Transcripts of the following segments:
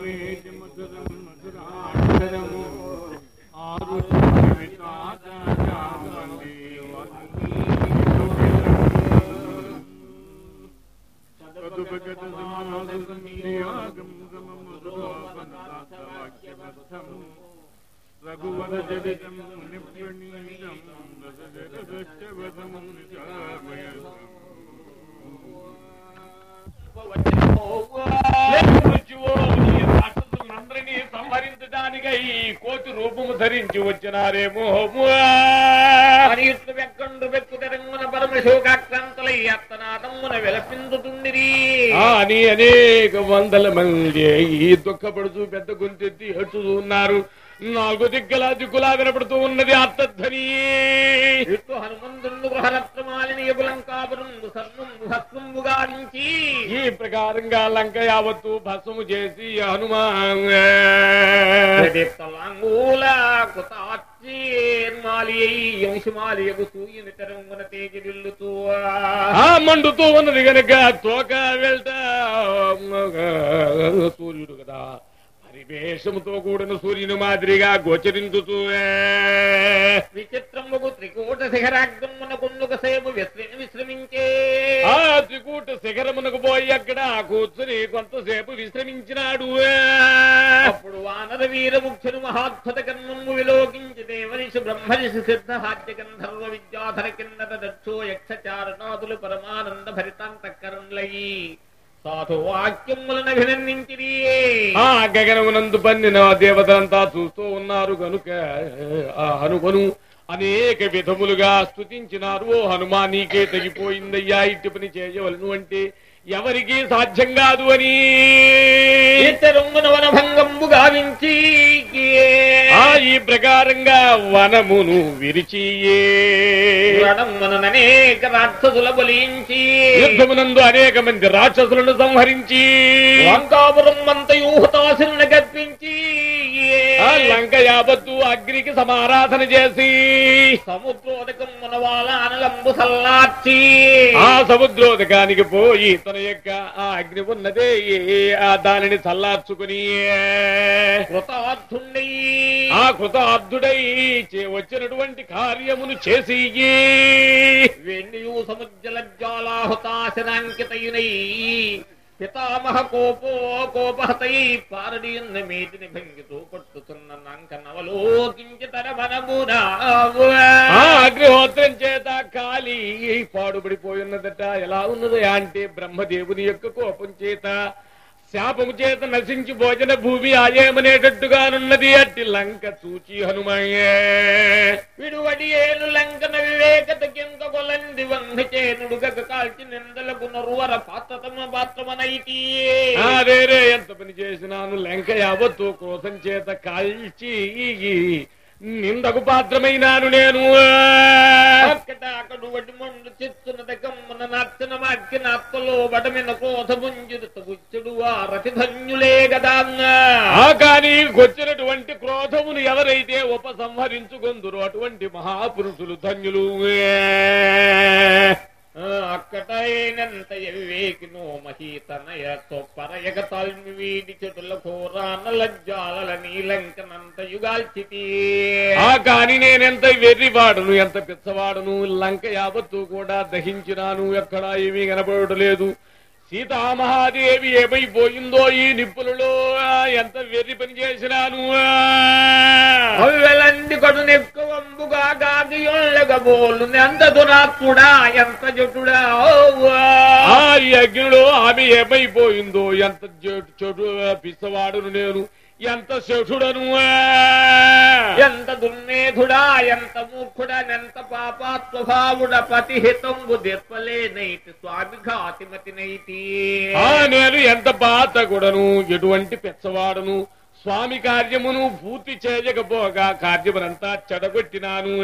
Veda Madhuram मधुराक्षरम तदुपगत समानसमीयागम गमम मधुरोपनाथवाक्यमर्थम Raghubar जडितं मुनिप्रणीतं रसजगदश्चवदं निचामयसम् Let me do all అందరినీ సంహరించడానికై కోతి రూపము ధరించి వచ్చినారేమో అని ఇట్లు వెక్కండు వెక్కు తెరంగున పరమశోకాక్రాంతులై అత్తనాదమ్మున విలపిందుతుండిరి ఆ అని అనేక వందల మంది ఈ దుఃఖపడుతూ పెద్ద గొంతెత్తి ఏడ్చుతూ ఉన్నారు. నాలుగు దిగ్గల దిక్కులా వినపడుతూ ఉన్నది అత్తధ్వని ఇట్లు హనుమంతుడు గృహరత్నమాలిని ఎగులంకాపురందు సర్వంబు హస్వంబు గావించి ఈ ప్రకారంగా లంక యావత్తు భస్మము చేసి హనుమాన్ తెరంగున మండుతూ ఉన్నది గనక తోక వెళ్తా సూర్యుడు కదా. పరివేషముతో కూడిన సూర్యుని మాదిరిగా గోచరించుతూ విచిత్రముగు త్రికూట శిఖరాగ్రమున కొందుక సేపు విశ్రమి విశ్రమించే. ఆ త్రికూట శిఖరమునకు పోయి అక్కడ కూర్చుని కొంతసేపు విశ్రమించినాడు. అప్పుడు వానర వీర ముఖ్యులు మహాద్భుత కర్మము విలోకించి దేవరిషి బ్రహ్మరిషి సిద్ధ హాద్య గంధర్వ విద్యాధర కిన్నర దక్షో యక్ష చారణాదులు పరమానంద అభినందించిరి ఆ గగనమునందు పన్నిన దేవతలంతా చూస్తూ ఉన్నారు గనుక ఆ హనుమను అనేక విధములుగా స్తుతించినారు. ఓ హనుమా నీకే తగిపోయిందయ్యా ఇట్టి పని చేయవలను అంటే ఎవరికి సాధ్యం కాదు అని. వనభంగంబు గావించి ఆ ఈ ప్రకారంగా వనమును విరిచియే. రణముననేక రాక్షసుల బలించి. యుద్ధమునందు అనేక మంది రాక్షసులను సంహరించి. లంకాపురం అంతయు హుతాసులను గర్పించి. ఆ లంక యావత్తు అగ్నికి సమారాధన చేసి. సముద్రోదకం మనవాల అనలంబు సల్లార్చి. ఆ సముద్రోదకానికి పోయి తన యొక్క ఆ అగ్ని ఉన్నదే ఆ దానిని చల్లార్చుకుని కృతార్థుండై ఆ కృతార్థుడై చే- వచ్చినటువంటి కార్యమును చేసి వెన్నయు పితామహ కోపో కోపహతై పారడీయన్న మేటిని భంగితో కొట్టుతున్న నంక నవలోకించి తర మనమునా అగ్నిహోత్రం చేత కాలి పాడుబడిపోయి ఉన్నదట ఎలా ఉన్నది అంటే బ్రహ్మదేవుని యొక్క కోపం చేత శాపము చేత నశించి భోజన భూమి ఆయమనేటట్టుగానున్నది అట్టి లంక చూచి హనుమయ్యే. విడువడి ఏలు లంకన వివేకత కింద కొలంది వంధ చేనుడుగక కాల్చి నిందలకు నరువర పాత్రతమ పాత్రమనైతి. ఎంత పని చేసినాను? లంక యావత్తు కోసం చేత కాల్చి నిందకు పాత్రమైనాను నేను. అక్కట అక్కడు వడి మండు చిత్తునద కమ్మన నచ్చన మక్కిన అత్తలో వడమిన కోస పుంజుడు గుచ్చుడు ఆ రతిధన్యులే గదా. ఆ కానీ వచ్చినటువంటి క్రోధమును ఎవరైతే ఉపసంహరించుకుందరో అటువంటి మహాపురుషులు ధన్యులు. అక్కటైనంత ఎవ్వేకినో మహీతనయ తొప్పరయగ తల్మి వీడి చెటుల ఘోరాన లజ్జాల నీలంకనంత యుగాల్చితి. ఆ కాని నేనెంత వెర్రివాడును ఎంత పిచ్చవాడును లంక యావత్తు కూడా దహించినాను ఎక్కడా ఏమీ కనపడలేదు సీతామహాదేవి ఏమైపోయిందో ఈ నిప్పులలో? ఎంత వెర్రి పని చేసినాను? ఆ. అవ్వెలంది కడు నెక్కువంబుగా గాగియొల్లగ బోలు ఎంత దురాత్ముడా ఎంత జటుడా? ఈ అగ్నిలో ఆమె ఏమైపోయిందో? ఎంత చెడు పిచ్చవాడును నేను. ఎంత శఠుడను ఎంత దుర్మేధుడా ఎంత మూర్ఖుడా ఎంత పాపాత్వభావుడ పతిహితంబు దెప్పలేనైతి స్వామి ఘాతిమతి నైతి ఆ నేను ఎంత పాతకుడను ఎటువంటి పెచ్చవాడను? స్వామి కార్యమును పూర్తి చేయకపోగా కార్యమునంతా చెడగొట్టినాను.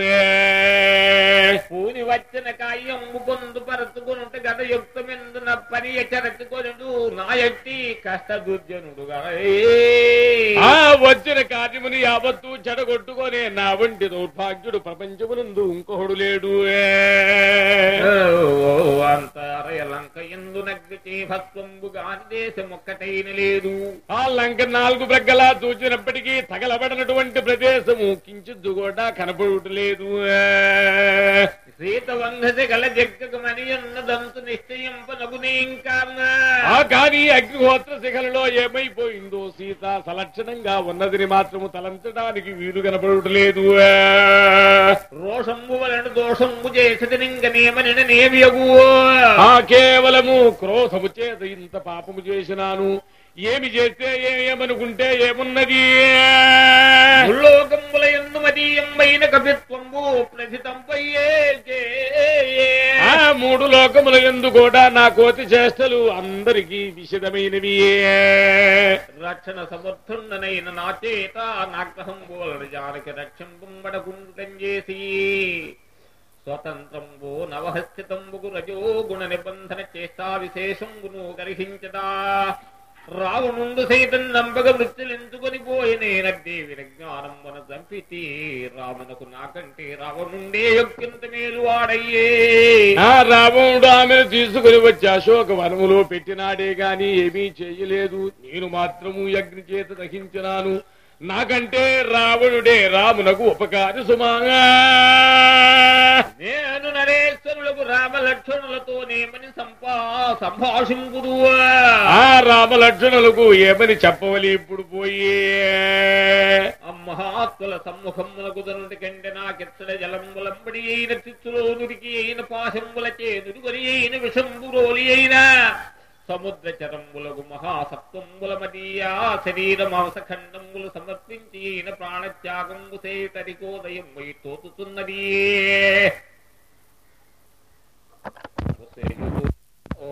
పూని వచ్చిన కాయ్యము పొందు పరచుకునుంటే గత యుక్తమెందున పని ఎచ్చరచుకొనుడు నా ఎట్టి కష్ట దుర్జనుడు ఆ వచ్చిన కార్యముని యావత్తు చెడగొట్టుకొనే నా వంటి దౌర్భాగ్యుడు ప్రపంచమునందు ఇంకొకడు లేడు. లంక ఎందు నగ్గితే భస్వంబు గాని దేశం ఒక్కటైన లేదు. ఆ లంక నాలుగు ప్రగ్గలా చూచినప్పటికీ తగలబడినటువంటి ప్రదేశము. కించిద్దు కూడా కనపడలేదు ఆ కానీ అగ్నిహోత్ర శిఖలలో ఏమైపోయిందో సీత సలక్షణంగా ఉన్నదిని మాత్రము తలంచడానికి వీలు కనపడలేదు రోషంబు వలన దోషంబు ఆ కేవలము క్రోధము చేత ఇంత పాపము చేసినాను. ఏమి చేస్తే ఏమనుకుంటే ఏమున్నది? మదీయంబైన కవిత్వంబు ఆ మూడు లోకముల ఎందు కూడా నా కోతి చేష్టలు అందరికీ విషదమైనవి. రక్షణ సమర్థుండనైన నా చేత నాగ్రహంబు వలన జానకి రక్షంబుంబడకుండం చేసి. స్వతంత్రంబు నవహస్థితంబుకు రజో గుణ నిబంధన చేస్తా విశేషంబును గర్హించదా. రావణుండు సైతం నంబగ మృత్యులించుకొని పోయినేనద్దే విరజ్ఞానం మన చంపితే రావణకు నాకంటే రావణుండే యొక్కింత మేలు వాడయ్యే ఆ రావణుడు ఆమెను తీసుకుని వచ్చి అశోక వనములో పెట్టినాడే గాని ఏమీ చేయలేదు. నేను మాత్రము యజ్ఞ చేత దహించినాను. నాకంటే రావణుడే రామునకు ఉపకారి సుమాగా నేను నరేశ్వరులకు రామ లక్ష్మణులతో నేమని సంపా సంభాషింపుదు ఆ రామ లక్షణులకు ఏమని చెప్పవలి ఇప్పుడు పోయి? అమ్మహాత్తుల సమ్ముఖములకు దనుడి కంటే నాకెత్తడ జలంబులంబడి అయిన తిత్తులో నురికి అయిన పాశంబుల చేదుడుగరి అయిన విషంబురోలి అయిన సముద్ర చరంబులకు మహాసత్వంబుల మదీయా శరీర మాంసఖండంబులు సమర్పించి అయిన ప్రాణత్యాగంబు సేతరికోదయం వై తోతుతున్నది ఓ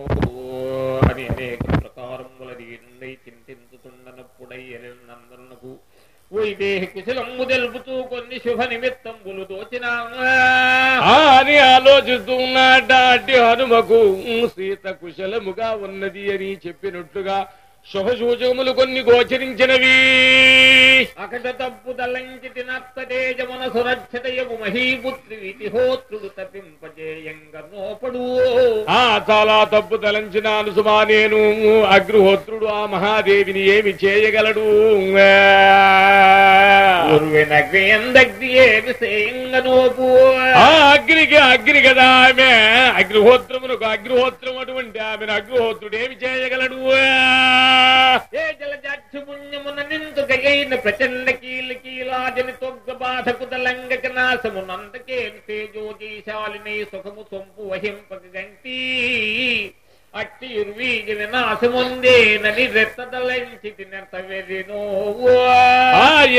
అని అనేక ప్రకారముల దీనుండై చింతించుతుండనప్పుడై నందనకు వైదేహి తెలుపుతూ కొన్ని శుభ నిమిత్తంబులు దోచిన ఆ అని హనుమకు. సీత కుశలముగా ఉన్నది అని చెప్పినట్లుగా శుభ సూచకములు కొన్ని గోచరించినవి. అకట తప్పు తలంచి తినత్తేజమున సురక్షతయగు మహీపుత్రి విధిహోత్రుడు తప్పింపజేయంగ నోపడు. ఆ చాలా తప్పు తలంచినాను సుమా నేను అగ్నిహోత్రుడు ఆ మహాదేవిని ఏమి చేయగలడు? అగ్నికి అగ్ని కదా ఆమె. అగ్నిహోత్రమునకు అగ్నిహోత్రం అటువంటి ఆమెను అగ్నిహోత్రుడు ఏమి చేయగలడు? ఏ జలజాక్షు నిందు నిందుకైన ప్రచండ కీల కీలాజని తొగ్గ బాధకు తలంగక నాశము నందకే తేజోజీశాలిని సుఖము సొంపు వహింపక గంటి. అట్టి ఉర్వీజ వినాశముందే నని రెత్తదలంచి తినంత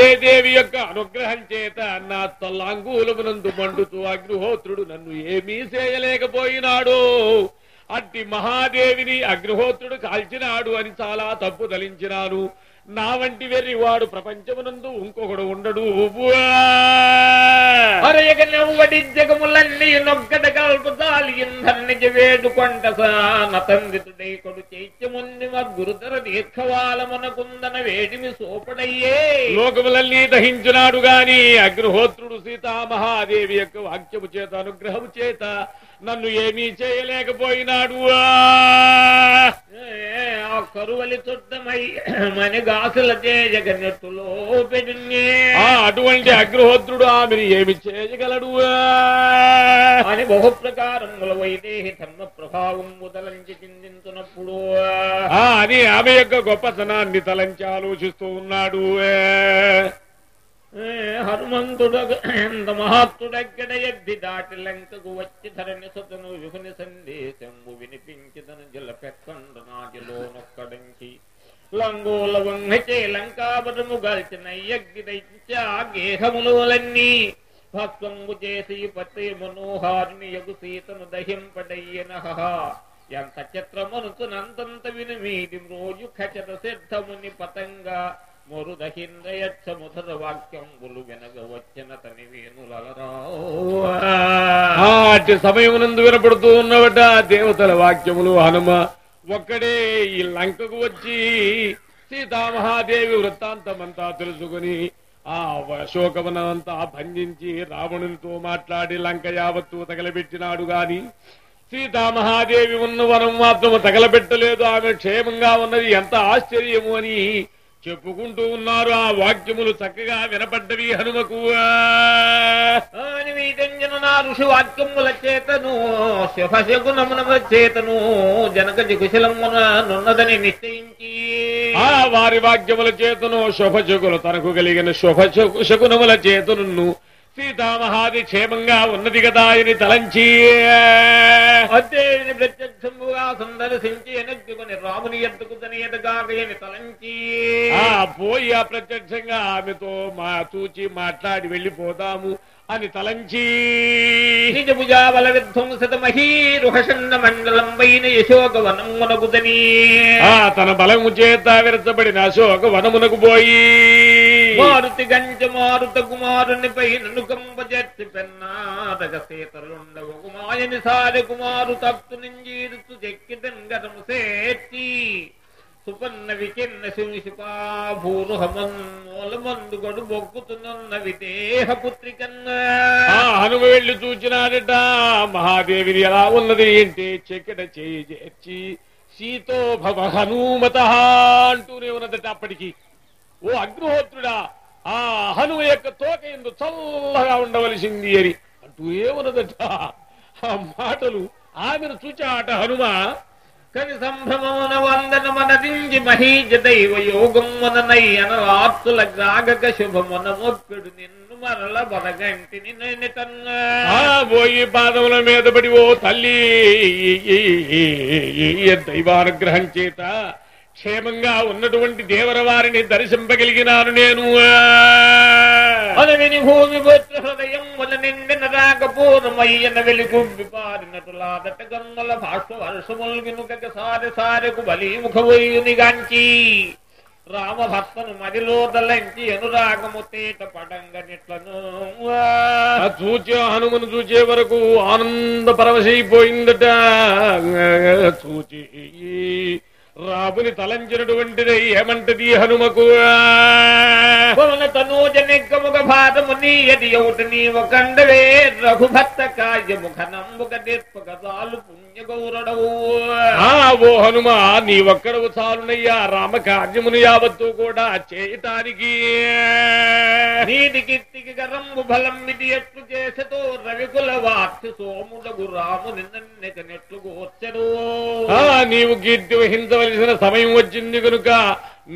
ఏ దేవి యొక్క అనుగ్రహం చేత నా తల్లాంగూలమునందు మండుతూ అగ్నిహోత్రుడు నన్ను ఏమీ చేయలేకపోయినాడు. అట్టి మహాదేవిని అగ్నిహోత్రుడు కాల్చినాడు అని చాలా తప్పు తలించినాను. నా వంటి వెర్రి వాడు ప్రపంచమునందు ఇంకొకడు ఉండడు. నవ్వడి జగములన్నీ నొక్కట కల్పుతాలి ఇంధర్నిజ వేడుకొంట నతందితుడై కొడు చైత్యముంది గురుతర దీర్ఘవాలమునకుందన వేడిమి సోపడయ్యే. లోకములన్నీ దహించినాడు గాని అగ్నిహోత్రుడు సీతామహాదేవి యొక్క వాక్యము చేత అనుగ్రహము చేత నన్ను ఏమీ చేయలేకపోయినాడు. ఆ కరువలి చుట్టమై మన గాసుల ఆ అటువంటి అగ్నిహోత్రుడు ఆమెను ఏమి చేయగలడు? అని బహు ప్రకారముల వైదేహి ధర్మ ప్రభావం ముదలంచి చిందించున్నప్పుడు అని ఆమె యొక్క గొప్పతనాన్ని తలంచి ఆలోచిస్తూ ఉన్నాడు. ఏ, హనుమంతుడు ఎంత మహాత్తుడెక్కడ ఎద్ది దాటి లంకకు వచ్చి ధరణి సుతను విహుని సందేశంబు వినిపించిదను జల పెక్కండ నాటిలో నొక్కడంచి లంగోల వంగచే లంకావరము గాల్చిన యగ్గి దైత్య గేహములన్నీ భక్తంబు చేసి పతి మనోహారిని యగు సీతను దహింపడయ్యన ఎంత చిత్రమనుతునంతంత విని మీది రోజు ఖచత సిద్ధముని పతంగా మురుదహిందయచ్చ ముధర వాక్యం వెనగ వచ్చిన తని అట్టి సమయమునందు వినపడుతూ ఉన్నవట దేవతల వాక్యములు హనుమ. ఒక్కడే ఈ లంకకు వచ్చి సీతామహాదేవి వృత్తాంతమంతా తెలుసుకుని ఆ అశోకవనమంతా భంజించి రావణునితో మాట్లాడి లంక యావత్తు తగలబెట్టినాడు గాని సీతామహాదేవి ఉన్న వనం మాత్రము తగలబెట్టలేదు. ఆమె క్షేమంగా ఉన్నది. ఎంత ఆశ్చర్యము అని చెప్పుకుంటూ ఉన్నారు. ఆ వాక్యములు చక్కగా వినపడ్డవి హనుమకు. ఋషి వాక్యముల చేతను శుభశకునమున చేతను జనక కుశలమున నున్నదని నిశ్చయించి. ఆ వారి వాక్యముల చేతను శుభశకులు తనకు కలిగిన శుభ శకునముల చేతను సీతామహాది క్షేమంగా ఉన్నది కదా అని తలంచి. అద్దేవిని ప్రత్యక్షముగా సందర్శించి ఎనగ్గుని రాముని ఎద్దుకు తనేదగాగని తలంచి. ఆ పోయి ఆ ప్రత్యక్షంగా ఆమెతో మా చూచి మాట్లాడి వెళ్ళిపోదాము అని తలంచి. నిజ భుజాబల విధ్వంసత మహీరుహషన్న మండలం పైన మునగుదని. ఆ తన బలము చేత విరచబడిన అశోక వనమునకు పోయి. మారుతి గంజ మారుత కుమారుని పై నుకంబ జట్టి పెన్నాదగ సీతలుండవు కుమాయని సారి కుమారు తప్తు నింజీరుతు చెక్కి దంగరము సేర్చి సుపన్న విచిన్న శివశిపాభూరుహమన్ గడు బొక్కుతున్న విదేహ పుత్రికన్నా. ఆ హనుమ వెళ్ళి చూచినాడట. మహాదేవిని ఎలా ఉన్నది ఏంటి? చెక్కిట చేయి చేర్చి సీతో భవ హనుమత అంటూనే ఉన్నదట అప్పటికి. ఓ అగ్నిహోత్రుడా ఆ హనుమ యొక్క తోక ఎందు చల్లగా ఉండవలసింది అని అంటూ ఏమున్నదట ఆ మాటలు ఆమెను చూచాట హనుమ కవి సంభ్రమమున వందనమనదించి మహీజ దైవ యోగముననై అనవార్తుల గ్రాగక శుభమున మొక్కుడు నిన్ను మరల బలగంటిని నేను తన్నా పోయి పాదముల మీద పడి ఓ తల్లి దైవానుగ్రహం చేత క్షేమంగా ఉన్నటువంటి దేవర వారిని దర్శింపగలిగినాను నేను. అదవిని భూమి పుత్ర హృదయం వల నిండిన గన్నుల వర్షముల్ వినుకక సారి సారెకు రామభక్తను మదిలో దలంచి అనురాగము తేట పడంగ నిట్లను. చూచే హనుమను చూచే వరకు ఆనంద పరవశైపోయిందట. చూచి. రాముని తలంచినటువంటిది ఏమంటది హనుమకు. కొలన భాతము నీయది ఒకటి నీవ కండవే రఘుభత్త కార్యముఖ నమ్ముక నిర్పక ఓ హనుమ నీ ఒక్కడవు చాలునయ్యా. రామ కార్యమును యావత్తు కూడా చేయటానికి. నీటి కీర్తికి గరంబు బలం ఇది ఎట్లు చేసతో రవికుల వార్చి సోముడగు రాము నిన్నెక నెట్లు గోర్చడు ఆ నీవు కీర్తి వహించవలసిన సమయం వచ్చింది కనుక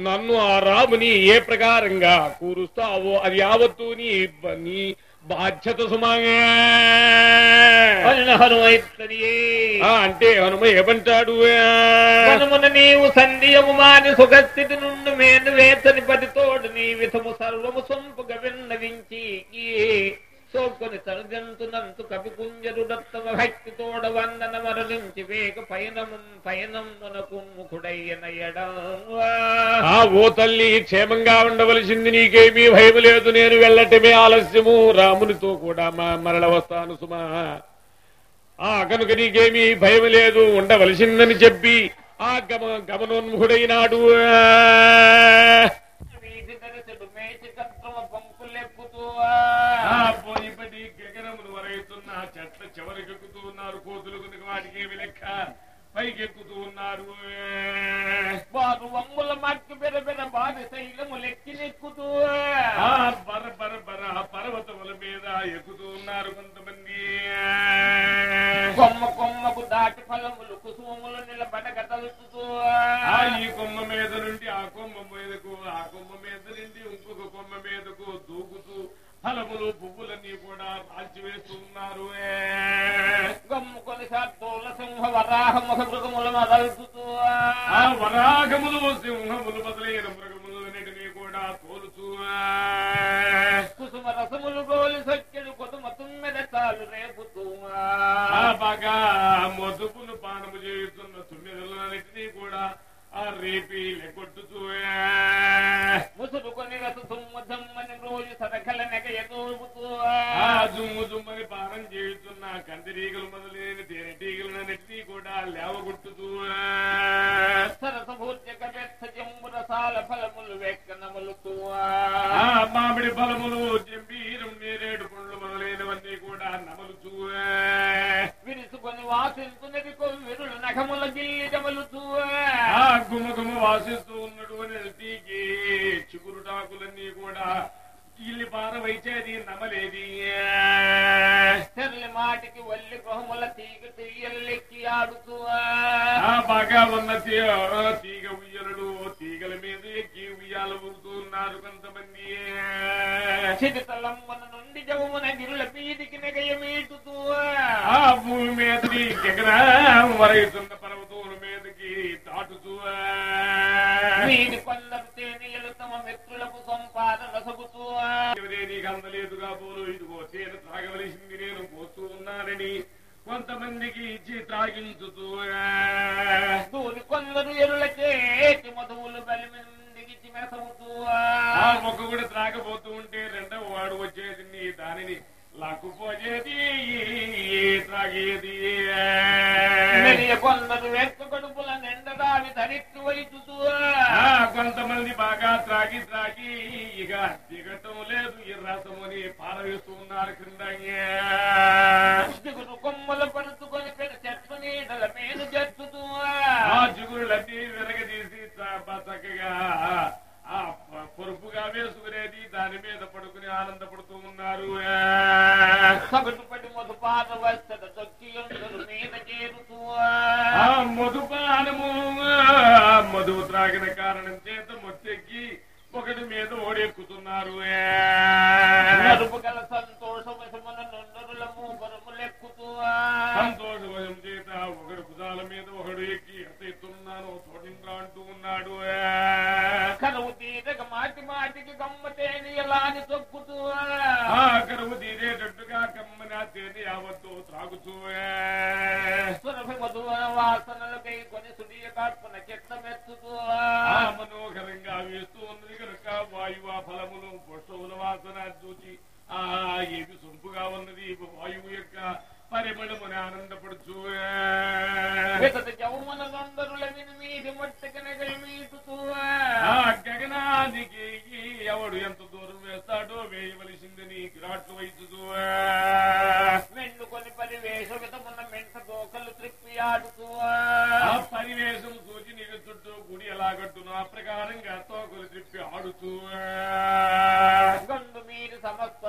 నన్ను ఆ రాముని ఏ ప్రకారంగా కూరుస్తావో అది యావత్తు నీ బాధ్యత సుమాగా. అంటే హనుమ ఏమంటాడు? మనమున నీవు సంధియము మాని సుఖస్థితి నుండి మేను వేతని పదితోడు నీ విధము సర్వము సొంపుగ విన్నవించి ఈ సోకొని తనుజంతునంతు కవి కుంజరుడత్తమ భక్తి తోడ వందన మరణించి వేగ పయనము పయనం మనకు ముఖుడయ్యనయ్యడా ఆ ఓ తల్లి క్షేమంగా ఉండవలసింది నీకేమీ భయం లేదు. నేను వెళ్ళటమే ఆలస్యము. రామునితో కూడా మా మరల వస్తాను సుమా. ఆ కనుక నీకేమీ భయం లేదు ఉండవలసిందని చెప్పి ఆ గమ గమనోన్ముఖుడైనాడు. పోయిపటి గగనమును వరయుతున్న చెట్ల చివరికెక్కుతూ ఉన్నారు కోతులు కనుక వాటికి ఏమి లెక్క? పైకెక్కుతూ ఉన్నారు. వారు వమ్ముల మట్టు బెర బెర బాధ శైలము లెక్కినెక్కుతూ ఆ బర బర బర పర్వతముల మీద ఎక్కుతూ ఉన్నారు కొంతమంది. కొమ్మ కొమ్మకు దాటి ఫలములు కుసుమములు నిలబడక తలుచుతూ. ఆ ఈ కొమ్మ మీద నుండి ఆ కొమ్మ మీదకు ఆ కొమ్మ మీద నుండి ఇంకొక కొమ్మ మీదకు దూకుతూ ఫలములు పువ్వులన్నీ కూడా రాల్చివేస్తూ ఉన్నారు గమ్ము కొలిసాల సింహ వరాహ ముఖ మృగముల మదలుచుతూ ఆ వరాగములు సింహములు మొదలైన మృగములన్నిటినీ కూడా తోలుతూ. మందికి ఇచ్చి తాగించుతూ కొందరు ఎరులకే అని ఆనందపడుచు గగనానికి ఎవడు ఎంత దూరం వేస్తాడో వేయవలసింది నీ గిరాట్లు వైద్యు వెన్నుకొని పరివేశం విధమున్న మెంట దోకలు త్రిప్పి ఆడుతూ పరివేశం చూచి నీకు చుట్టూ గుడి ఎలాగట్టును ఆ ప్రకారంగా తోకలు త్రిప్పి ఆడుతూ గండు మీరు సమస్త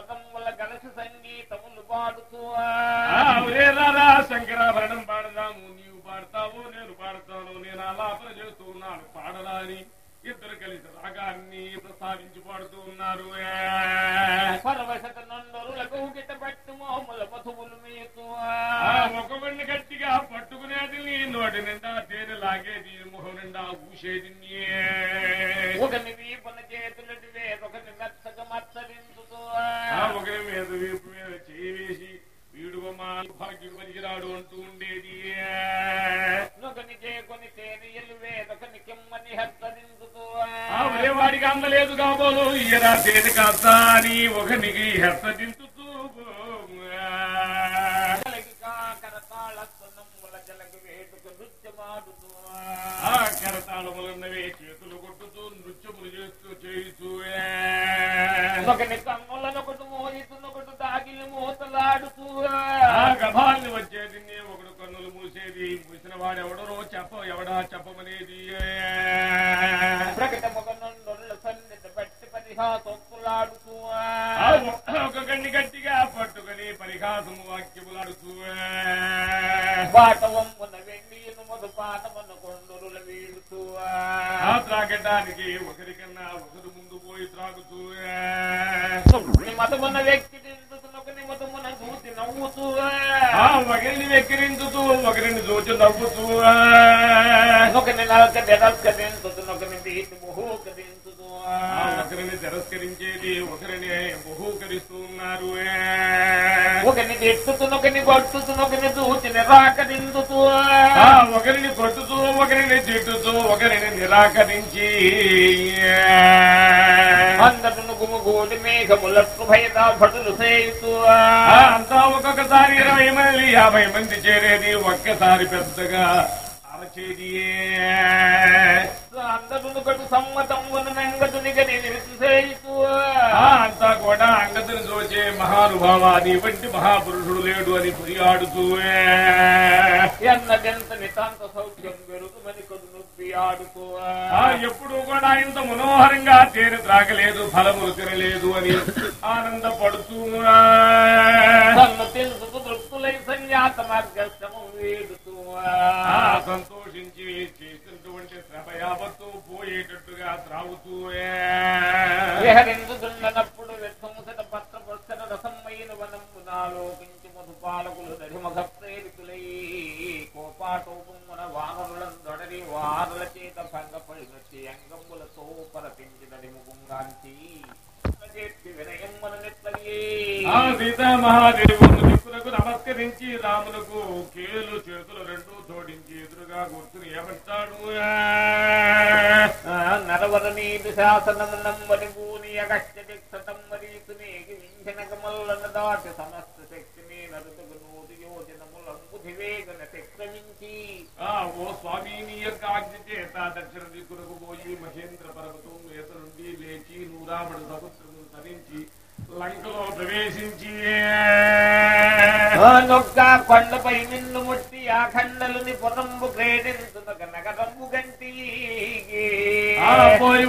శంకరాభరణం పాడదాము నీవు పాడతావు నేను పాడతాను నేను ఆలాపన చేస్తూ ఉన్నాను పాడరా అని ఇద్దరు కలిసి రాగాన్ని ప్రసాదించి పాడుతూ ఉన్నారు ముఖమండి గట్టిగా పట్టుకునేది నీ నోటి నిండా తేనె లాగేది ముఖం నిండా ఊసేది ఒకరి వీపున చేతులు ఒకరి మెత్తగా మత్సరించుతో ఒకరి మీద వీపు నాలుగు భాగ్యులు పలికిరాడు అంటూ ఉండేది. వాడికి అందలేదు కాబోలు ఈరా తేను కాస్త అని ఒకనికి హెచ్చరించు కరతాళములన్నవే చేతులు కొట్టుతూ నృత్యములు చేస్తూ చేయుతూ. ఒకని ఒకరిని వెక్కిరించుతూ ఒకరిని చూచి నవ్వుతూ ఒకరిని ఒకరిని తిరస్కరించేది ఒకరిని బహూకరిస్తూ ఉన్నారు ఒకరిని తిట్టుతున్న ఒకరిని కొట్టుతున్న ఒకరిని చూచి ఒకరిని కొట్టుతూ ఒకరిని తిట్టుతూ ఒకరిని నిరాకరించి అంతా ఒక్కొక్కసారి ఇరవై మంది యాభై మంది చేరేది ఒక్కసారి పెద్దగా అరచేది అందరునుకటు సమ్మతం వనంగతునికని నిలిచేయుతూ అంతా కూడా అంగతుని చూచే మహానుభావాది వంటి మహాపురుషుడు లేడు అని పురియాడుతూ ఎన్నదెంత నితాంత సౌఖ్యం వెరుగు ఆడుకో ఎప్పుడు కూడా ఇంత మనోహరంగా తేనె త్రాగలేదు ఫలములు తినలేదు అని ఆనందపడుతూ తృప్తులై సంజాత వేడుతూ సంతోషించి చేసినటువంటి శ్రమ యావత్తు పోయేటట్టుగా త్రాగుతూ ఆ సీతామహాదేవుడు దిక్కులకు నమస్కరించి రాములకు కేలు చేతులు రెండు జోడించి ఎదురుగా కూర్చుని ఏమంటాడు? నరవర నీటి శాసనము నమ్మని భూని అగస్త్య దిక్సతం మరీతునేకి వింఛనకమల్లన దాటి సమస్త శక్తిని నరుతుకు నూతి యోజనములంబుధి వేగన శక్రమించి. ఆ ఓ స్వామి యొక్క ఆజ్ఞ చేత దక్షిణ దిక్కులకు పోయి మహేంద్ర పర్వతం మీద నుండి లేచి నూరాముడు సముద్రము తరించి లంకలో ప్రవేశించి నొక్క కొండపై నిన్ను ముట్టి ఆ ఖండలుని పురంబు క్రీడించునక నగరంబు గంటి.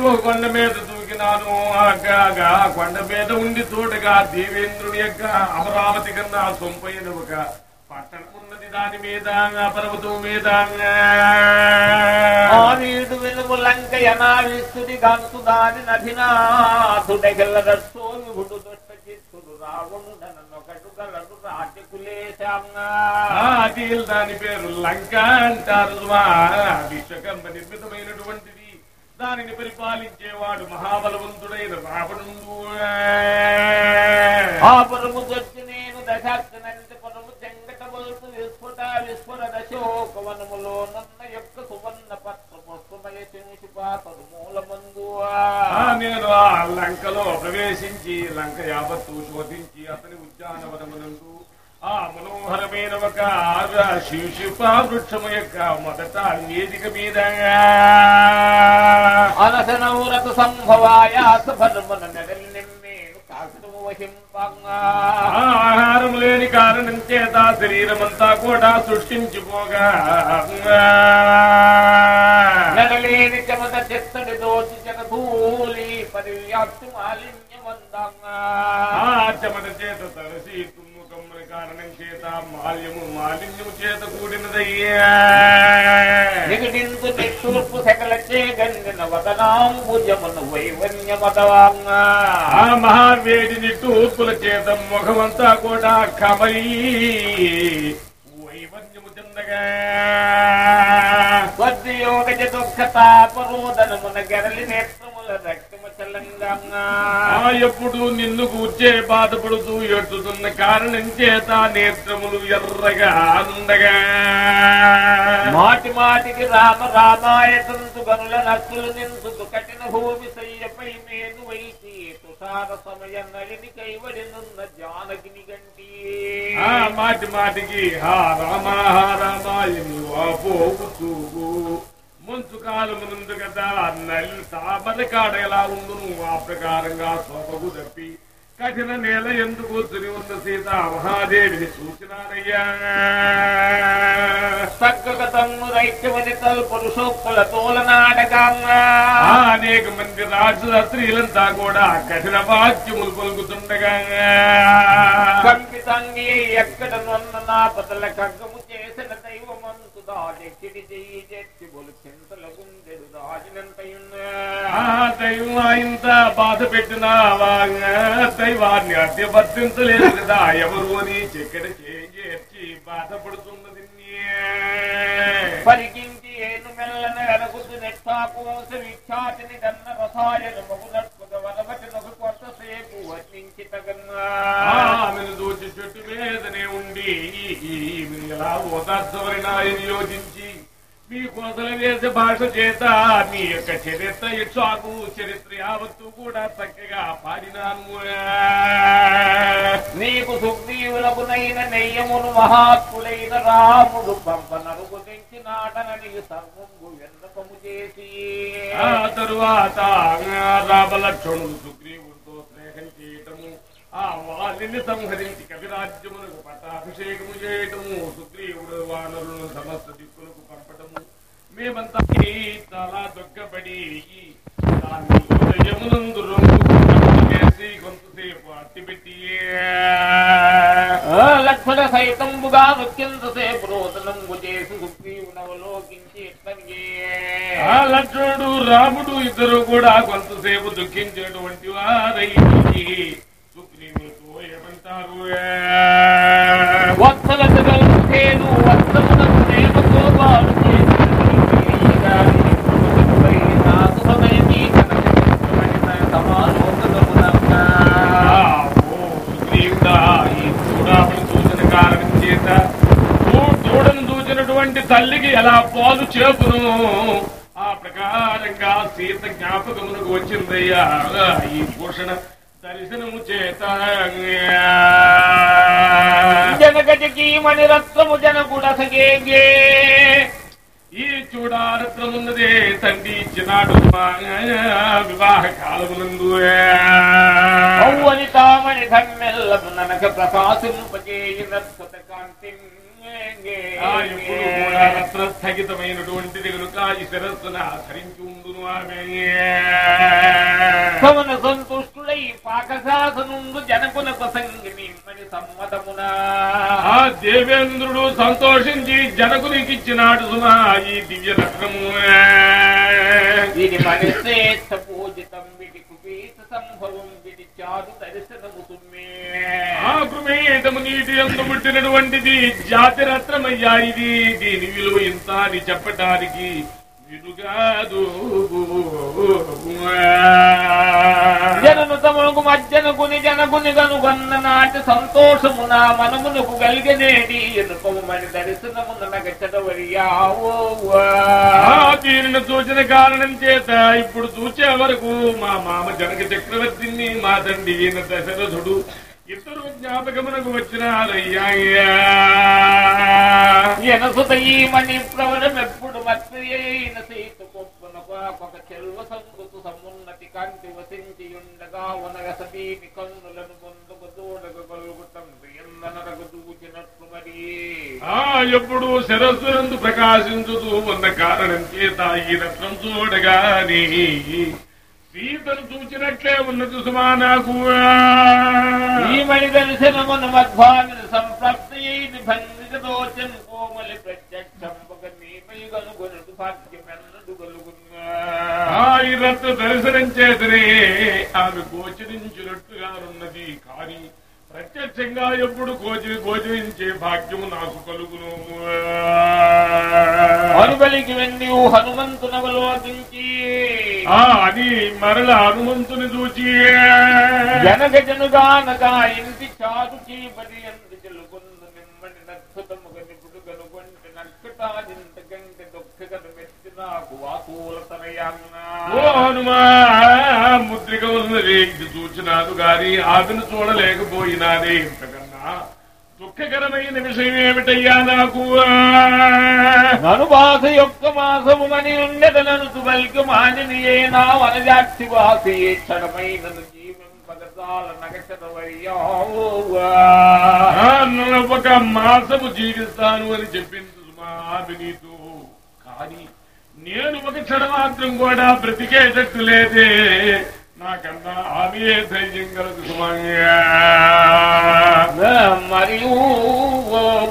ఓ కొండ మీద దూకినాను. ఆగాగా కొండ మీద ఉండి చూడగా దేవేంద్రుని యొక్క అమరావతి కన్నా సొంపైన ఒక పట్టణం ఉన్నది దాని మీద పర్వతం మీద. ఆ వీడు వెలుగు లంక యనావిస్తుడి గంతు దాని నభినాథుడెగల్లరస్సో విభుడు రాజకులేశాంగా ఆ అది దాని పేరు లంక అంటారు. విశ్వకర్మ నిర్మితమైనటువంటిది. దానిని పరిపాలించేవాడు మహాబలవంతుడైన రావణుడు. ఆ పురము దొచ్చి నేను దశాక్షనంటి పురము చెంగట బలుపు విస్ఫుట విస్ఫుర దశోకవనములో నన్న యొక్క సువర్ణ పత్ర పుష్పమయ శింశుపాతరు మూలమందు ఆ నేను ఆ లంకలో ప్రవేశించి లంక యావత్తు శోధించి అతని ఉద్యానవనమునందు ఆ మనోహరమైన ఒక శిశుప వృక్షము యొక్క మొదట వేదిక మీద. అనసనౌరత సంభవాయాస ఫలమున నెడలి నిమ్మేను కాకుతము వహింపంగా. ఆ ఆహారం లేని కారణం చేత శరీరమంతా కూడా సృష్టించిపోగా నెడలేని చెమట చెత్తడి దోచి జగధూలి పరివ్యాప్తి మాలిన్యమందంగా. చెమట చేత తలసి మాల్యము మాలిన్యము చేత కూడినదయ్యా. నిగడింతు నిట్టూర్పు సకల చేగండిన వదనాంబుజమును వైవన్యమదవాంగా. ఆ మహావేడిని తూర్పుల చేత ముఖమంతా కూడా కమలి. వైవన్యము చెందగా. దుఃఖ తాపరోదనమున గరలి నేత్రముల ఆ ఎప్పుడు నిన్ను కూర్చే బాధపడుతూ ఎట్టుతున్న కారణం చేత నేత్రములు ఎర్రగా అందగా మాటి మాటికి రామ రామాయ తంతు గనుల నక్కులు నించుతు కఠిన భూమి సయ్యపై మేను వైచి తుషార సమయ నలిని కైవడినున్న జానకిని గంటి ఆ మాటి మాటికి హా రామా హా రామాయని వాపోతూ ముంచు కాలము నుండు కదా నల్లి ఎలా ఉండును? ఆ ప్రకారంగా శోభకు తప్పి కఠిన నేల ఎందుకు కూర్చుని ఉన్న సీత మహాదేవిని చూసినారయ్యా సక్కక తన్ను రైత్యవని తల్ పురుషోక్కుల తోలనాడగంగా ఆ అనేక మంది రాజుల స్త్రీలంతా కూడా కఠిన వాక్యములు పలుకుతుండగా కంపితంగి ఎక్కడ నొన్న నా బదల కగ్గము చేసిన దైవమంతు దాడెక్కిడి చెయ్యి ఇంత బాధ పెట్టినావా దైవాన్ని అడ్డబర్తించలేదు కదా. ఎవరు అని చెక్కడ చేర్చి బాధపడుతున్నది పరికించి ఏను మెల్లన ఎనగుతు నెట్టాకోస విఖ్యాతిని గన్న రసాయన మగునట్టుగా వనవటి నొక కొత్త సేపు వర్ణించి తగన్నా. ఆమెను దూచి చెట్టు మీదనే ఉండి ఈమెను ఎలా ఓదార్చవరినాయని యోచించి మీ వేసే భాష చేత మీ యొక్క చరిత్ర ఇచ్చాకు. చరిత్ర యావత్తు కూడా చక్కగా పాడినాను. నీకు సుగ్రీవులకునైన నెయ్యమును మహాత్ములైన రాముడు పంప నరుగు తెంచిన నాటనని సర్వంబు చేసి. ఆ తరువాత రామలక్ష్మణుడు సుగ్రీవుడితో స్నేహం చేయటము ఆ వాలిని సంహరించి కవిరాజ్యమునకు పట్టాభిషేకము చేయటము సుగ్రీవుడు వానరులను సమస్త మేమంతా చాలా దుఃఖపడి దాన్ని హృదయమునందు రొంగు చేసి కొంతసేపు అట్టిపెట్టి లక్ష్మణ సైతంబుగా నృత్యంతసేపు రోదనంబు చేసి సుగ్రీవునవలోకించి లక్ష్మణుడు రాముడు ఇద్దరు కూడా కొంతసేపు దుఃఖించేటువంటి వారై సుగ్రీవులతో ఏమంటారు వత్సల జగల్సేను వత్సమునకు చూసినటువంటి తల్లికి ఎలా పాలు చేపును? ఆ ప్రకారంగా సీత జ్ఞాపకమునకు వచ్చిందయ్యా. ఈ భూషణ దర్శనము చేత జనగజకి మణిరత్నము జనగుడసగేగే. ఈ చూడారత్నమున్నదే తండ్రి ఇచ్చినాడు వివాహ కాలమునందు. తామణి ధమ్మెల్లము ననక ప్రకాశింపజేయునత్వత కాంతి ఆ ఎప్పుడు కూడా రత్న స్థగితమైనటువంటిది కనుక ఈ శిరస్సున ధరించి ఉండును ఆమె. సమన సంతుష్టుడై పాకశాసనుండు సంగిని సమ్మతమునా. దేవేంద్రుడు సంతోషించి జనకునికి ఇచ్చినాడు సుమా ఈ దివ్య రత్నము. ఇది శ్రేష్ఠ పూజితం విడి కుపీత సంభవం విడి చారు సుమ్మే ఆ కృమేటము నీటి ఎందు పుట్టినటువంటిది జాతి రత్నమయ్యా ఇది. దీని విలువ ఇంత అని చెప్పటానికి జనను తమకు మజ్జనకుని జనకుని గనుగన్న నాటి సంతోషము నా మనమునకు కలిగనేది ఎనుకమని దర్శనమున నగచడవరియావో ఆ దీనిని చూసిన కారణం చేత ఇప్పుడు చూచే వరకు మా మామ జనక చక్రవర్తిని మా తండ్రి ఈయన దశరథుడు ఇద్దరు జ్ఞాపకమునకు వచ్చినారయ్యా. ఎనసుత ఈ మణి ప్రవరం ఎప్పుడు మత్రియైన సీత కొప్పునకు ఒక చెల్వ సంగుతు సమున్నతి కాంతి వసించి ఉండగా వనగ సతీని కన్నులను పొందుకు దూడకు కలుగుతం ఎందనరకు దూచినట్లు మరి. ఆ ఎప్పుడు శిరస్సునందు ప్రకాశించుతూ ఉన్న కారణం చేత ఈ రత్నం చూడగాని సీతను చూచినట్లే ఉన్నది సుమా నాకు. ఈ మణి దర్శనమున మధ్వామిని సంప్రాప్తి దోచం కోమలి ప్రత్యక్షంపక నీపై కనుగొనడు భాగ్యమెన్నడు రత్న దర్శనం చేతనే ఆమె కానీ ప్రత్యక్షంగా ఎప్పుడు గోచరి గోచరించే భాగ్యము నాకు కలుగును. అనుబలికి వెన్ని హనుమంతునవలోకించి ఆ అది మరల హనుమంతుని చూచి. జనగ జనుగానగా ఇంటి చాటు చీపటి ఎందు చెలుకొందు నిమ్మడి నక్షతముగ నిపుడు కనుగొంటి నక్షటాదింత గంట దుఃఖగను మెత్తి నాకు వాసూలతనయన్నా ఓ హనుమా ముద్రిక ఉన్నది ఇది చూచినాను గాని ఆమెను చూడలేకపోయినానే ఇంతకన్నా దుఃఖకరమైన విషయం ఏమిటయ్యా నాకు? బాధ యొక్క మాసము మని ఉండెదనను తువల్కి మానిని ఏ నా వనజాక్షి వాసి క్షణమైనను ఒక మాసము జీవిస్తాను అని చెప్పింది సుమా నీతో కానీ నేను ఒక క్షణమాత్రం కూడా బ్రతికేటట్టు లేదే. ఆమె ధైర్యం కలదు మరియు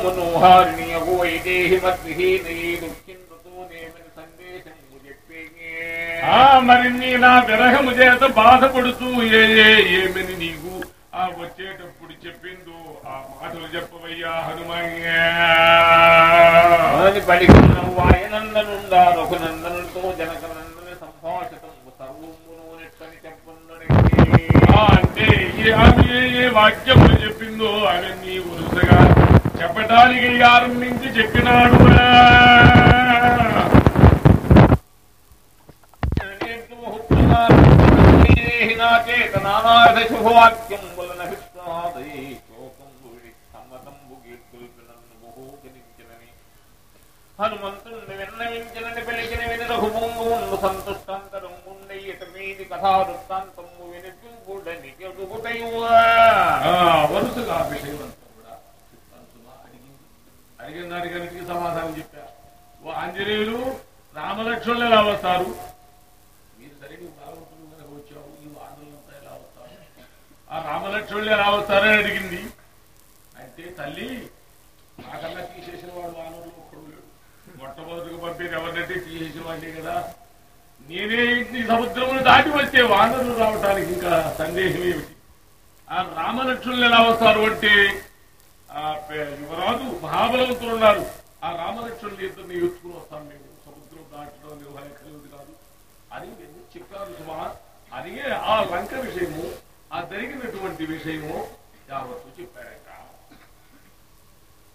మనోహారిణి వైదేహి మద్విహీని దుఃఖిందుతూ నేమని సందేశము చెప్పే ఆ మరి నీ నా విరహము చేత బాధపడుతూ ఏ ఏ ఏమని నీకు ఆ వచ్చేటప్పుడు చెప్పిందో ఆ మాటలు చెప్పవయ్యా హనుమయ్య పలికిన హనుమంతుణ్ణి విన్నవించినని పలికిన వినరహు భూముండు సంతుష్టంతరం ఉండయ్యట మీది కథా వృత్తాంతము వినిపింపుడని వరుసగా విషయమంతా కూడా అడిగింది. అడిగిన దానికి సమాధానం చెప్పా. ఆంజనేయులు రామలక్ష్మణులు ఎలా వస్తారు? మీరు సరిగ్గా బాగుంటుందని వచ్చావు ఈ వాదనలంతా ఎలా వస్తారు ఆ రామలక్ష్మణులు ఎలా వస్తారని అడిగింది. అంటే తల్లి మొట్టమొదటిగా పంపేది ఎవరినంటే తీసేసిన వాళ్ళే కదా. నేనే ఈ సముద్రమును దాటి వచ్చే వానరులు రావటానికి ఇంకా సందేహం ఏమిటి? ఆ రామలక్ష్మణులు ఎలా వస్తారు అంటే ఆ యువరాజు మహాబలవంతులు ఉన్నారు. ఆ రామలక్ష్మణులు ఇద్దరిని ఎత్తుకుని వస్తాం మేము. సముద్రం దాటడం నిర్వహణ కలిగింది కాదు. అని మేము చెప్పారు సుమా. అదే ఆ లంక విషయము ఆ జరిగినటువంటి విషయము యావత్తు చెప్పారు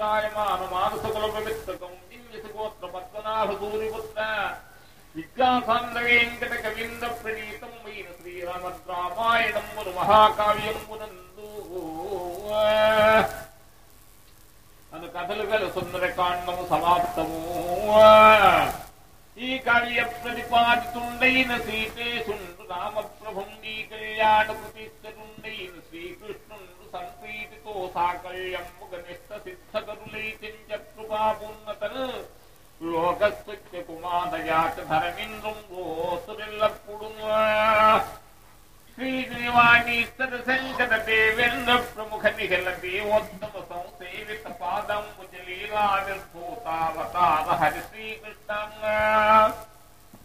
సదన సత్సంద్రయీ సారా నిర్వాణ స్థాన గర్వా కవీంద్ర ప్రణీతం మహాకావ్యమునందు అను కథలు గల సుందరకాండము సమాప్తము. ఈ కావ్య ప్రతిపాదితుండైన సీతేశుండు రామప్రభుం కళ్యాణ ప్రతిష్టరుండైన శ్రీకృష్ణ సంప్రీతితో సాకళ్యమ్ముగ నిష్ట సిద్ధకరులై లోకస్తుత్య కుమారయాత ధరమింద్రం గోసురెల్లప్పుడు శ్రీదేవాణీస్తర దేవేంద్ర ప్రముఖ నిఖిల దేవోత్తమ సంసేవిత పాదం హరి శ్రీకృష్ణ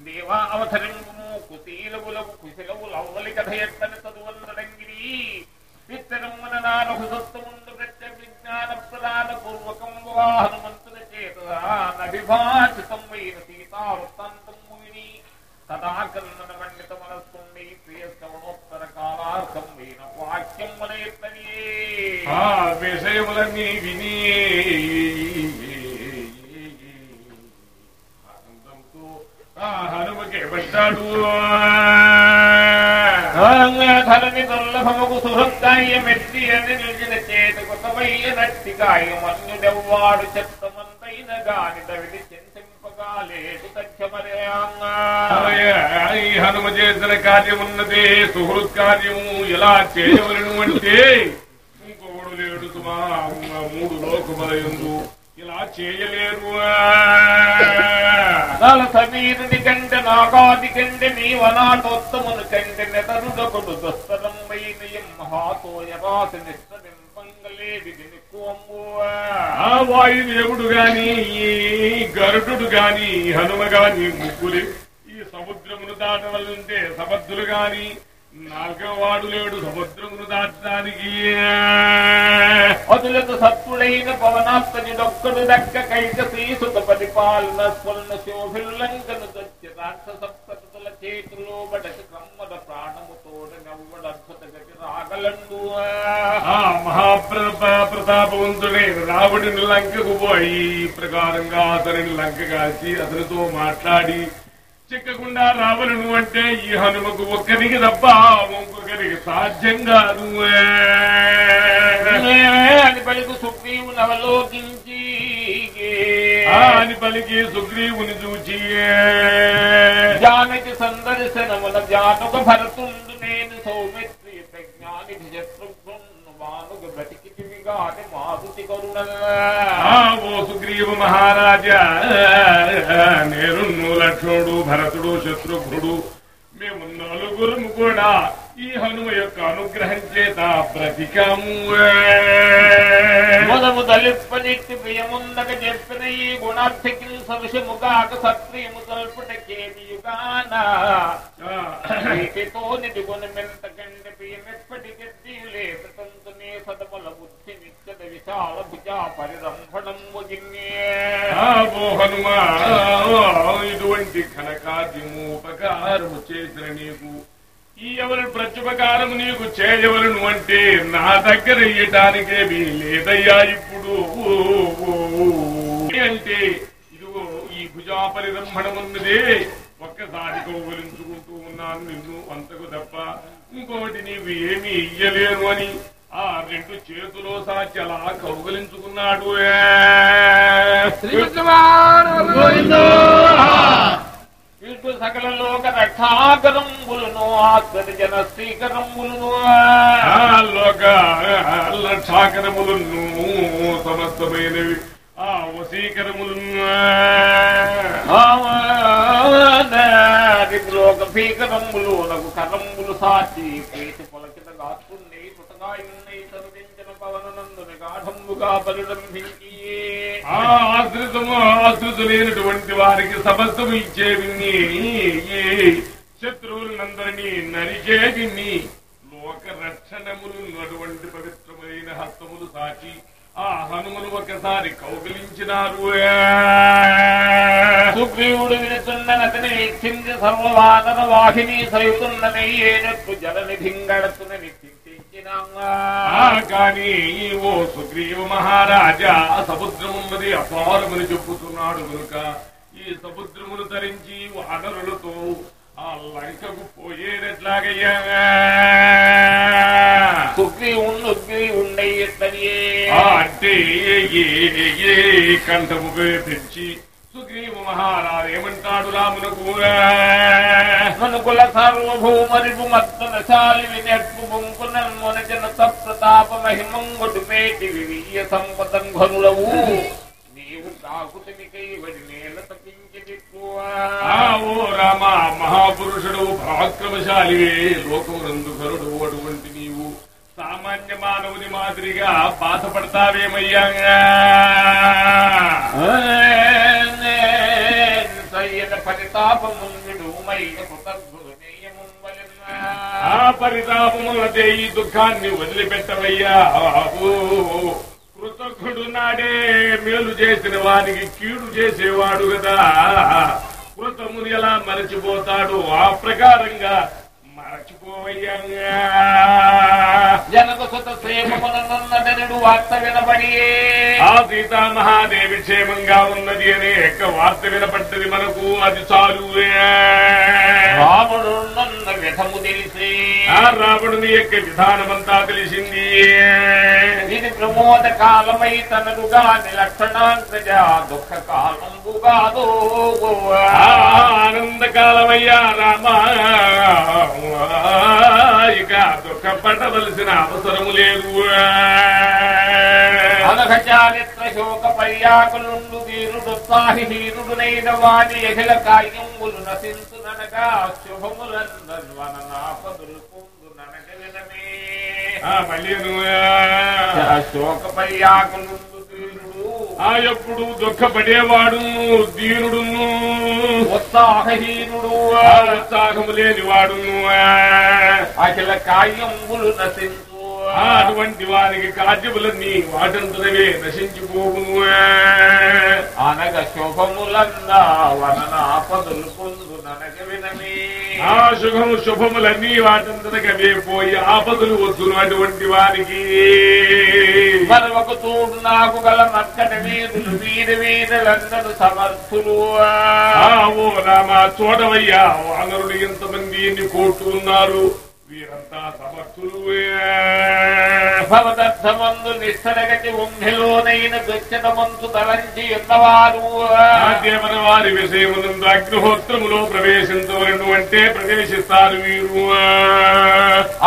దేవా అవతరింపుము కుశీలవులకు కుశలవులు కథయత్తని కథ చదువందరంగిరి విత్తనమున నాలుగు సత్తముందు ప్రత్యక్ష విజ్ఞాన ప్రదాన పూర్వకం హనుమంతుల చేత నభిభాషితమైన సీతావృత్తాంతము విని సదాకర్ణన పండిత మనస్సుండి ప్రియ శ్రవణోత్తర కాలార్థం అయిన వాక్యం మన ఆ విషయములన్నీ విని హనుమకి పడ్డాడు. ధరణి దుర్లభముకు అని నిలిచిన చేతి కొత్తమయ్య నట్టికాయమన్యుడెవ్వాడు చెత్తమంతైన గాని చింతింపగా లేదు ఈ హనుమ చేసిన కార్యమున్నదే సుహృత్ కార్యము ఎలా చేయవలను అంటే ఇంకొకడు లేడు సుమా మూడు లోకములయందు ఇలా చేయలేరు. నల సమీరుని కంటే నాగాది కంటే నీ వనాటోత్తమును కంటే నెతరుడొకడు దుస్తరం వైనయం మహాతోయ రాసి నిష్టంపంగలేది ఆ వాయుదేవుడు గాని ఈ గరుడు గాని హనుమ గాని ముగ్గురు ఈ సముద్రమును దాటవలంటే సమర్థులు గాని నాలుగవ వాడు లేడు సముద్రమును దాటడానికి. అదులకు సత్తుడైన పవనాత్మజుడొక్కడు దక్క కైక శ్రీసుత పరిపాలన స్వర్ణ శోభిల్లంకను తెచ్చి రాక్షసప్తతుల చేతిలో బడక కమ్మద ప్రాణముతోడ నవ్వడ అద్భుత గతి రాగలండు. మహాప్రతాపవంతుడే రావణుని లంకకు పోయి ఈ ప్రకారంగా అతనిని లంక కాల్చి అతనితో మాట్లాడి చిక్కకుండా రావలను అంటే ఈ హనుమకు ఒక్కరికి తప్ప ఇంకొకరికి సాధ్యం కాదు. అని పలుకు సుగ్రీవుని అవలోకించి అని పలికి సుగ్రీవుని చూచి. జానకి సందర్శనమున జానుక భరతుండు నేను సౌమిత్రి ప్రజ్ఞానికి ఓ సుగ్రీవ మహారాజా నేను లక్ష్మణుడు భరతుడు శత్రుఘ్నుడు మేము నలుగురము కూడా ఈ హనుమ యొక్క అనుగ్రహం చేత బ్రతికాము మొదము దళిప్పనిట్టి ప్రియముందక చెప్పిన ఈ గుణార్థకి సవిషముగాక సత్రియము తల్పుటకేమియుగాన ప్రీతితో నిడుగుని మెంతకండి ప్రియమెప్పటికెత్తి లేదు ఇటువంటి ఘనకార్యము ఉపకారము చేసిన నీకు ఈ ఎవరి ప్రత్యుపకారం నీకు చేయవలను అంటే నా దగ్గర ఇయ్యటానికేమీ లేదయ్యా ఇప్పుడు. అంటే ఇదిగో ఈ భుజాపరి ఉన్నదే ఒక్కసారి కౌగలించుకుంటూ ఉన్నాను నిన్ను అంతకు తప్ప ఇంకోటి నీవు ఏమీ ఇయ్యలేను అని. ఆ రెండు చేతులో సాచి అలా కౌగలించుకున్నాడు. ఇటు సకల లోక రక్షాకరంబులను ఆత్మని జన శ్రీకరంబులను లోక లక్షాకరములను సమస్తమైనవి ఆ వశీకరములను లోక భీకరంబులు నగు కరంబులు సాచి ప్రీతి పొలకిన పరిరంభించి ఆ ఆశ్రితము ఆశ్రితులైనటువంటి వారికి సమస్తము ఇచ్చేవిని శత్రువులందరినీ నరిచేవిని లోక రక్షణములు అటువంటి పవిత్రమైన హస్తములు సాచి ఆ హనుమను ఒకసారి కౌగిలించినారు. సుగ్రీవుడు వినుతున్ననతని వీక్షించి సర్వవాదన వాహిని సయుతున్ననయ్యేనట్టు జలనిధింగడుతునని ఆ కాని ఓ సుగ్రీవ మహారాజా సముద్రమున్నది అపారమని చెప్పుతున్నాడు కనుక ఈ సముద్రమును ధరించి వానరులతో ఆ లంకకు పోయేదెట్లాగయ్యా సుగ్రీవుణ్ణి ఉగ్రీవుండయ్యే ఆ అంటే ఏ ఏ కంఠము తెచ్చి సుగ్రీవ మహారాజు ఏమంటాడు రామునకు మనుకుల సార్వభౌమరిపు మత్తనశాలి వినెట్టు బొంకున మొనజన సప్రతాప మహిమంగుడు మేటి వివియ సంపదం ఘనులవు. నీవు కాకుతనికై వడి నేల ఓ రామ మహాపురుషుడు పరాక్రమశాలివే లోకమునందు అటువంటి నీవు సామాన్య మానవుని మాదిరిగా బాధపడతావేమయ్యా? ఆ? పరితాపములదే ఈ దుఃఖాన్ని వదిలిపెట్టవయ్యా. కృతజ్ఞుడు నాడే మేలు చేసిన వానికి కీడు చేసేవాడు కదా. కృతముని ఎలా మరచిపోతాడు ఆ ప్రకారంగా జనక సుత సేమమునన్నదనుడు వార్త వినబడియే. ఆ సీతామహాదేవి క్షేమంగా ఉన్నది అనే యొక్క వార్త వినపడ్డది మనకు అది చాలు రాముడు నన్న విధము తెలిసి. ఆ రావణుని యొక్క విధానమంతా తెలిసింది. ఇది ప్రమోద కాలమై తనదుగా నిలక్షణాంకజ దుఃఖ కాలంబుగాదో ఆ ఆనందకాలమయ్యా రామ. ఇక దుఃఖపడవలసిన అవసరము లేదు అనఘ చారిత్ర శోక పర్యాకులుండు వీరుడు సాహిహీరుడునైన వాణి ఎహిల కార్యములు నశించుననగా శుభములన్నపదులు పొందు ననక వినమే. మళ్ళీ శోక పర్యాకులుండు వీరుడు ఆ ఎప్పుడు దుఃఖపడేవాడు దీనుడును. ఉత్సాహహీనుడు. ఉత్సాహము లేనివాడును. అఖిల కార్యములు నశించు. అటువంటి వారికి కార్యములన్నీ వాటంతరవే నశించిపోవును. అనగ శుభములన్న వననాపదులు పొందు ననక వినమే. ఆ శుభము శుభములన్నీ వాటంతరగవే పోయి ఆపదలు వద్దును అటువంటి వారికి. మరొక తోడు నాకు గల మక్కట వీరులు వీరి వీరులందరూ సమర్థులు. ఓ రామ చూడవయ్యా వానరులు ఎంతమంది ఎన్ని కోట్లు ఉన్నారు? వీరంతా సమర్థులు భవదర్థమందు నిశ్చరగతి ఉంభిలోనైన దక్షిణమంతు తలంచి ఉన్నవారు. ఆ దేవన వారి విషయమునందు అగ్నిహోత్రములో ప్రవేశించవలను అంటే ప్రవేశిస్తారు వీరు.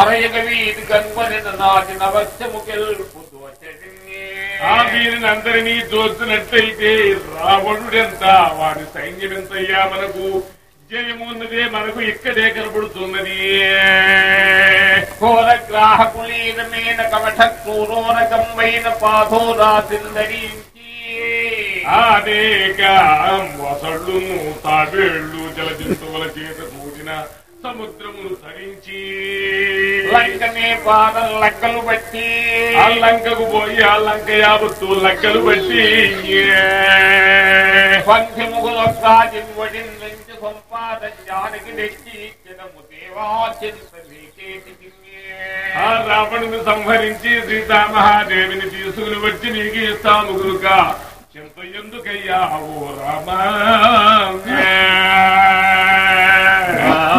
అరయగ వీధి కనుగొని నాటి నవస్యము గెలుపు ఆ వీరిని అందరినీ చూసినట్లయితే రావణుడెంత? వాడి సైన్యం ఎంతయ్యా మనకు? జయము ఉన్నదే మనకు ఇక్కడే కనబడుతున్నది. ఘోర గ్రాహకులీనమైన కవట క్రూరోరకంబైన పాధోరాసిందరించి అనేక మొసళ్ళును తాబేళ్ళు జలజంతువుల చేత కూడిన సముద్రమును ధరించి లంకనే పాదం లెక్కలు బట్టి ఆ లంకకు పోయి ఆ లంక యావత్తు లెక్కలు బట్టి పంచముగులొక్కాజిన్ వడిన్ నుంచి సంపాదన జానకి తెచ్చి ఇచ్చినము దేవాచింత ఆ రావణుని సంహరించి సీతామహాదేవిని తీసుకుని వచ్చి నీకు ఇస్తాము గురుక. చింత ఎందుకయ్యా ఓ రామా?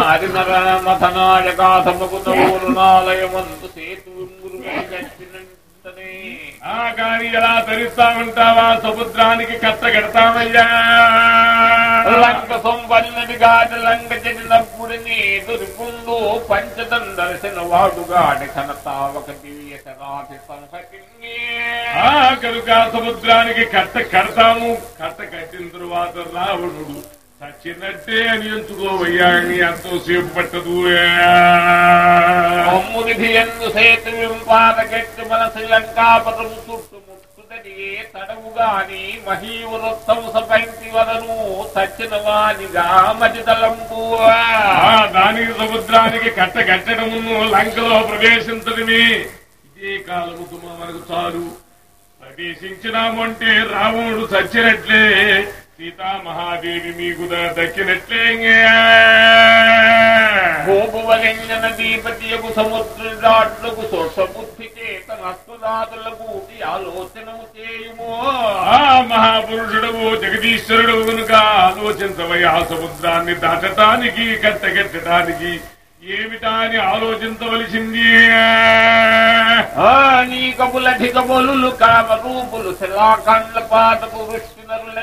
హరినరమథనాయకాసముకుతూరునాలయమంతు సేతు గట్టినంతనే ఆ కాని ఎలా ధరిస్తా ఉంటావా సముద్రానికి కట్ట కడతామయ్యా లంక సొంపన్నది గాడి లంక చెడినప్పుడు నీ దుర్పుండు పంచదం దర్శన వాడుగాడి కనతావక దివ్య శరాతి సంహతిని ఆ కనుక సముద్రానికి కట్ట కడతాము కట్ట కట్టిన తరువాత రావణుడు చచ్చినట్టే అని ఎంచుకోవయ్యా అని ఎంతో సేపు పట్టదు అమ్ముని భియందు సేతు వింపాదకెట్టు మన శ్రీలంకాపటం చుట్టు ముట్టుదని తడవుగాని మహీవృత్తం సపంతి వదను సచ్చిన వానిగా మజిదలంపు దానికి సముద్రానికి కట్ట కట్టడమును లంకలో ప్రవేశించడమే. ఇదే కాలముకు మనకు చాలు. ప్రవేశించినాము అంటే రావణుడు చచ్చినట్లే సీతామహాదేవి మీకు దక్కినట్లే గోపువలింగన దీపతియకు సముద్ర దాట్లకు సొసబుద్ధి చేత నస్తుదాతులకు ఆలోచనము చేయుమో. ఆ మహాపురుషుడవు జగదీశ్వరుడు కనుక ఆలోచించవయ్యా సముద్రాన్ని దాటటానికి కట్ట కట్టడానికి ఏమిటా అని ఆలోచించవలసింది? ఆ నీ కబులధిక బలులు కామ రూపులు శిలాఖండ పాదపు వృష్టి నరుల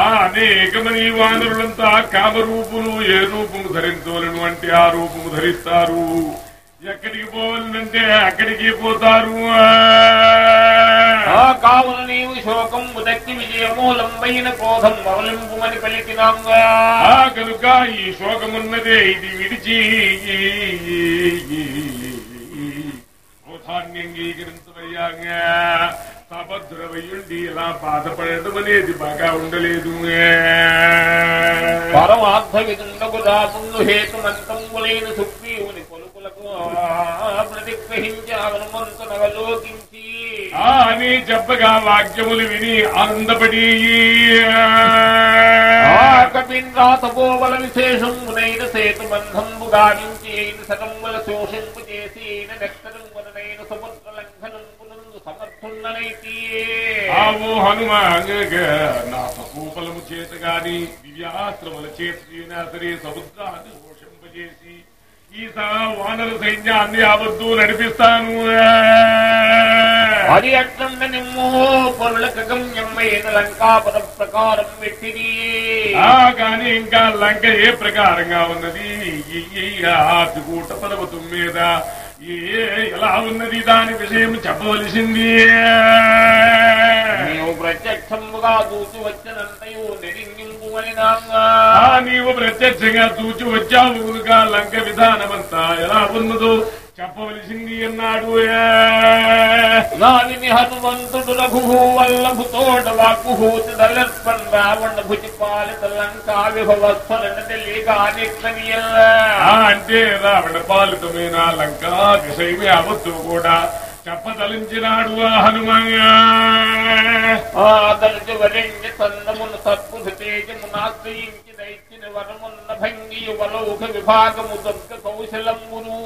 అనేకమని వానరులంతా కామరూపులు ఏ రూపము ధరించవలను అంటే ఆ రూపము ధరిస్తారు. ఎక్కడికి పోవాలంటే అక్కడికి పోతారు. ఆ కావున నీవు శోకం ఉదక్కి విజయమూలంబైన క్రోధం అవలింపుమని పలికినాంగా. కనుక ఈ శోకమున్నదే ఇది విడిచి. క్రోధాన్ని అంగీకరించవయ్యాగా. సభద్రవయ్యుండి ఇలా బాధపడడం అనేది బాగా ఉండలేదు. పరమార్థ విదుండకు దాసుండు హేతుమంతంబులైన సుగ్రీవుని కొలుకులకు ప్రతిగ్రహించి హనుమంతునవలోకించి అని చెప్పగా వాక్యములు విని ఆనందపడి. కపిన్రాతపోవల విశేషమునైన సేతు బంధంబు గావించి అయిన సకంబల శోషింపు చేసి అయిన ఆవు హనుమ నా సకూపలము చేత గాని దివ్యాస్త్రముల చేత అయినా సరే సముద్రాన్ని పోషింపజేసి ఈ స- వానర సైన్యాన్ని ఆవద్దు నడిపిస్తాను. అది అట్లంద నిమ్మో పరులకు గమ్యమైన లంకాపుర ప్రకారం పెట్టిది ఆ కానీ ఇంకా లంక ఏ ప్రకారంగా ఉన్నది? ఈ ఆతుకూట పర్వతం మీద ఎలా ఉన్నది దాని విషయం చెప్పవలసింది? నీవు ప్రత్యక్షముగా చూసి వచ్చినంతయు నీవు ప్రత్యక్షంగా చూచి వచ్చావు. లంక విధానమంతా ఎలా ఉన్నదో చెప్పవలసింది అన్నాడు. నాని హనుమంతుడు రఘు వల్లభు తోట వాకుహూతి దళర్పణ రావణ భుజి పాలిత లంకా ఆ అంటే రావణ పాలితమైన? లంక విషయమే అవద్దు కూడా. చెప్పదలించినాడు ఆ వరణ్య చందమును సద్బుధ తేజమునాశ్రయించి దైత్యన వరమున్న భంగియు వలౌక విభాగము దుర్గ కౌశలమును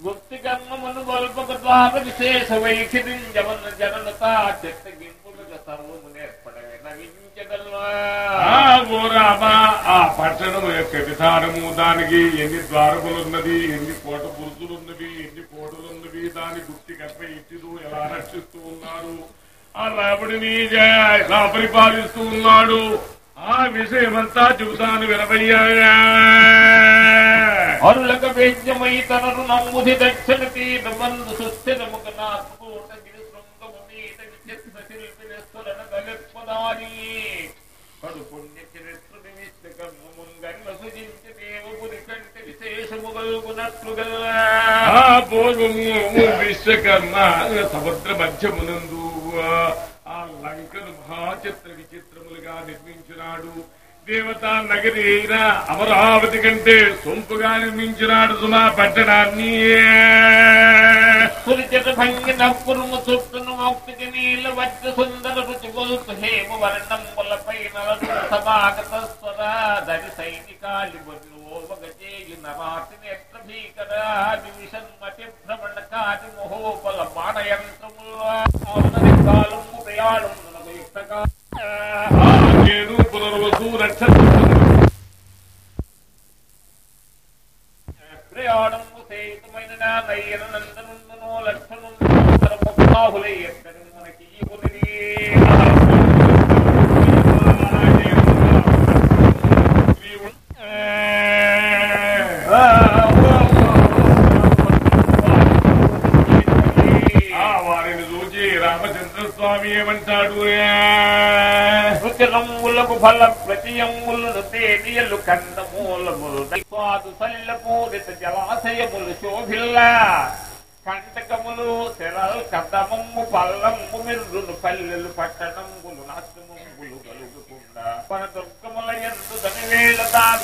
గుప్తి కర్మమును గొల్పక ద్వార విశేష వైఖరింజవన జననత చిత్తగింపులుగ సర్వము నేర్పడమే నవించగలవా ఓ రామా ఆ పట్టణం యొక్క విధానము దానికి ఎన్ని ద్వారములున్నది ఎన్ని కోట పురుషులున్నవి ఎన్ని కోటలున్నవి దాని గుప్తి కర్మ ఇచ్చిదు ఎలా రక్షిస్తూ ఉన్నారు ఆ రాముడిని ఎలా పరిపాలిస్తూ ఉన్నాడు? ఆ విషయమంతా చెబుతాను వినవయ్యా. అరులక వేద్యమై నమ్ముది దక్షిణ తీరమందు శృంగము మీద విచిత్ర కడు పుణ్య సుజించి దేవపురి కంటే విశేషము గల్గునట్లుగా ఆ పూర్వము విశ్వకర్మ సముద్ర మధ్యమునందు ఆ లంకను మహాచిత్ర నగరిగా నిర్మించినాడు. దేవతా నగరి అయిన అమరావతి కంటే సొంపుగా నిర్మించినాడు సుమా పట్టణాన్ని. సురిచట భంగిన సమాగత దరి సైనికాలి మహోపల బాణయంత్రములు కాలము ప్రయాణము యుక్తకా పునర్వసు నక్షత్రం ప్రయాణము సేతుమైన నయ్యన ఎక్కడి మనకి ఈ రామచంద్ర స్వామి ఏమంటాడు రుచిరమ్ములకు ఫల ప్రతియమ్ములు తేనియలు కందమూలములు స్వాదు సలిల పూరిత జలాశయములు శోభిల్లా కంటకములు శరల్ కదమమ్ము పల్లమ్ము మిర్రులు పల్లెలు పట్టణములు నాశనములు కలుగుకుండా మన దుర్గముల ఎందు దనివేళ దాన